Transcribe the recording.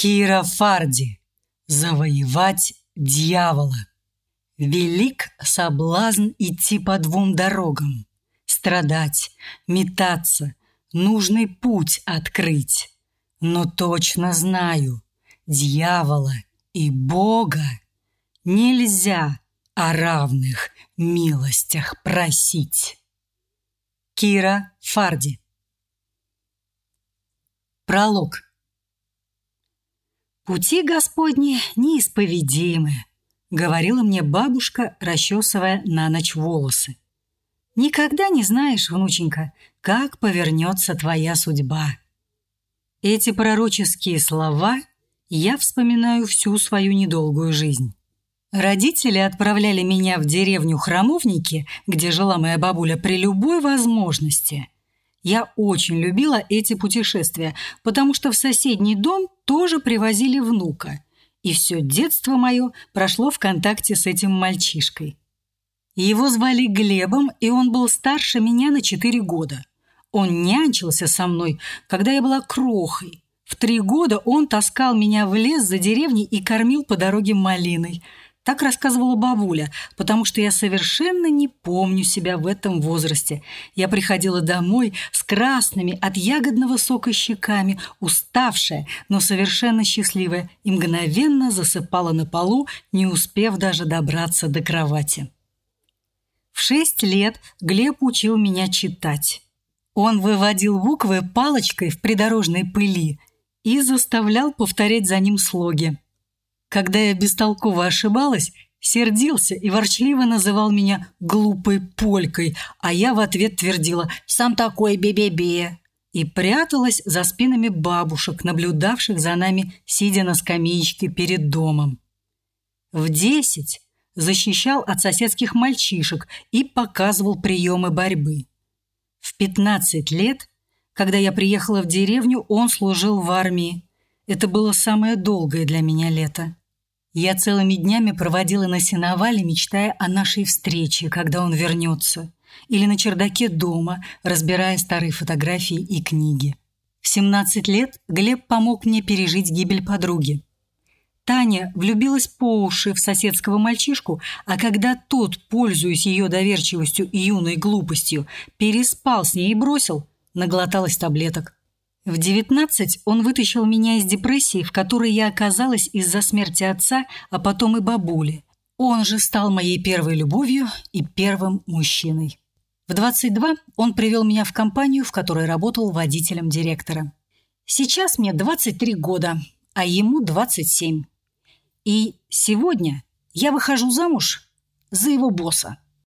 Кира Фарди. Завоевать дьявола. Велик соблазн идти по двум дорогам. Страдать, метаться, нужный путь открыть. Но точно знаю, дьявола и Бога нельзя о равных милостях просить. Кира Фарди Пролог «Пути Господни неисповедимы», — говорила мне бабушка, расчесывая на ночь волосы. «Никогда не знаешь, внученька, как повернется твоя судьба». Эти пророческие слова я вспоминаю всю свою недолгую жизнь. Родители отправляли меня в деревню Храмовники, где жила моя бабуля при любой возможности. Я очень любила эти путешествия, потому что в соседний дом тоже привозили внука. И все детство мое прошло в контакте с этим мальчишкой. Его звали Глебом, и он был старше меня на 4 года. Он нянчился со мной, когда я была крохой. В три года он таскал меня в лес за деревней и кормил по дороге малиной – так рассказывала бабуля, потому что я совершенно не помню себя в этом возрасте. Я приходила домой с красными от ягодного сока щеками, уставшая, но совершенно счастливая, и мгновенно засыпала на полу, не успев даже добраться до кровати. В шесть лет Глеб учил меня читать. Он выводил буквы палочкой в придорожной пыли и заставлял повторять за ним слоги. Когда я бестолково ошибалась, сердился и ворчливо называл меня глупой полькой, а я в ответ твердила «сам такой бе-бе-бе» и пряталась за спинами бабушек, наблюдавших за нами, сидя на скамеечке перед домом. В десять защищал от соседских мальчишек и показывал приемы борьбы. В пятнадцать лет, когда я приехала в деревню, он служил в армии. Это было самое долгое для меня лето. Я целыми днями проводила на сеновале, мечтая о нашей встрече, когда он вернется, или на чердаке дома, разбирая старые фотографии и книги. В 17 лет Глеб помог мне пережить гибель подруги. Таня влюбилась по уши в соседского мальчишку, а когда тот, пользуясь ее доверчивостью и юной глупостью, переспал с ней и бросил, наглоталась таблеток. В 19 он вытащил меня из депрессии, в которой я оказалась из-за смерти отца, а потом и бабули. Он же стал моей первой любовью и первым мужчиной. В 22 он привел меня в компанию, в которой работал водителем директора. Сейчас мне 23 года, а ему 27. И сегодня я выхожу замуж за его босса.